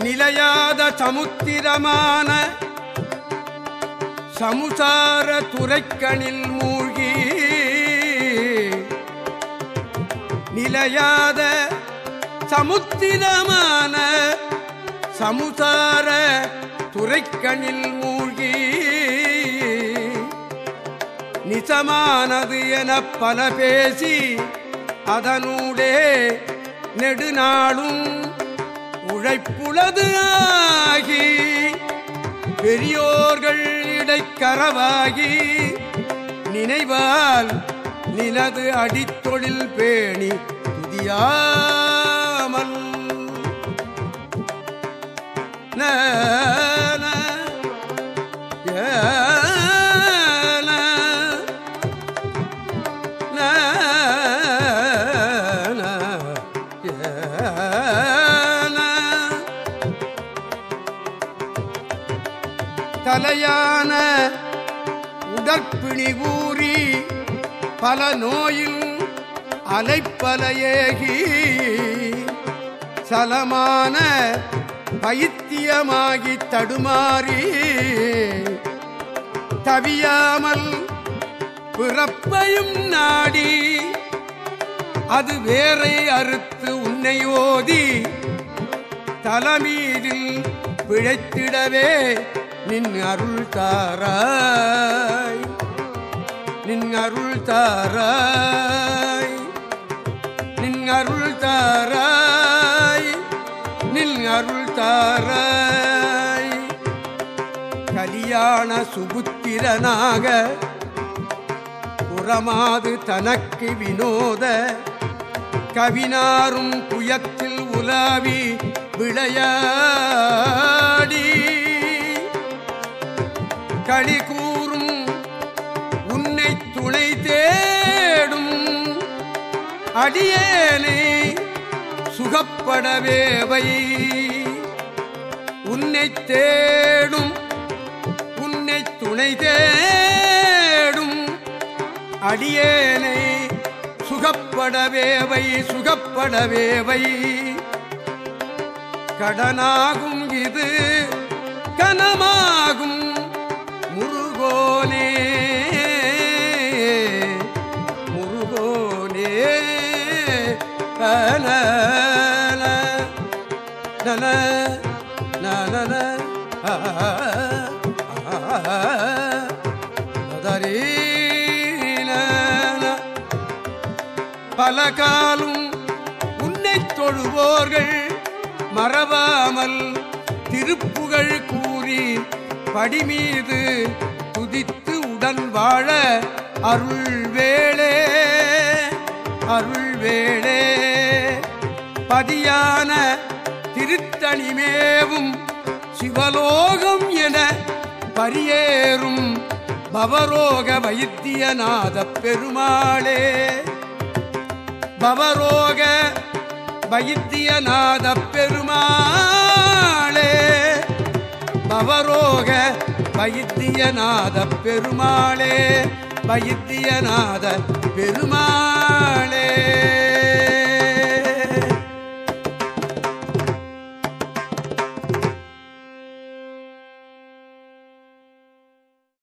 நிலையாத சமுத்திரமான சமுசார துறைக்கணில் மூழ்கி நிலையாத சமுத்திரமான சமுசார துறைக்கணில் மூழ்கி நிசமானது என பல பேசி அதனூடே நெடுநாளும் உழைப்புளது ஆகி பெரியோர்கள் இடைக்கரவாகி நினைவால் நிலது அடித்தொழில் பேணி புதியா தலையான உடற்பிணி ஊறி பல நோயில் அலைப்பல ஏகி சலமான பைத்தியமாகி தடுமாறி தவியாமல் பிறப்பையும் நாடி அது வேறை அறுத்து உன்னை ஓதி தலமீதில் பிழைத்திடவே நின் அருள் தாராய். நின் அருள் தாராய். நின் அருள் தாராய். நின் அருள் தாராய். கலியாண சுபுத்திரனாக புறமாது தனக்கு வினோத கவினாரும் புயத்தில் உலாவி விளையாடி களி கூறும் உன்னை துணை தேடும். அடியேனை சுகப்படவேவை உன்னை தேடும் உன்னை துணை தேடும். அடியேனை சுகப்படவேவை சுகப்படவேவை கடனாகும் இது கனமாகும். பல காலும் உன்னை தொழுவோர்கள் மறவாமல் திருப்புகழ் கூறி படிமீது துதித்து உடன் வாழ அருள் வேளே அருள் வேளே பதியான திருத்தணிமேவும் சிவலோகம் என பரியேறும் பவரோக வைத்தியநாத பெருமாளே. பவரோக வைத்தியநாத பெருமாளே. பவரோக வைத்தியநாத பெருமாளே. வைத்தியநாத பெருமாளே.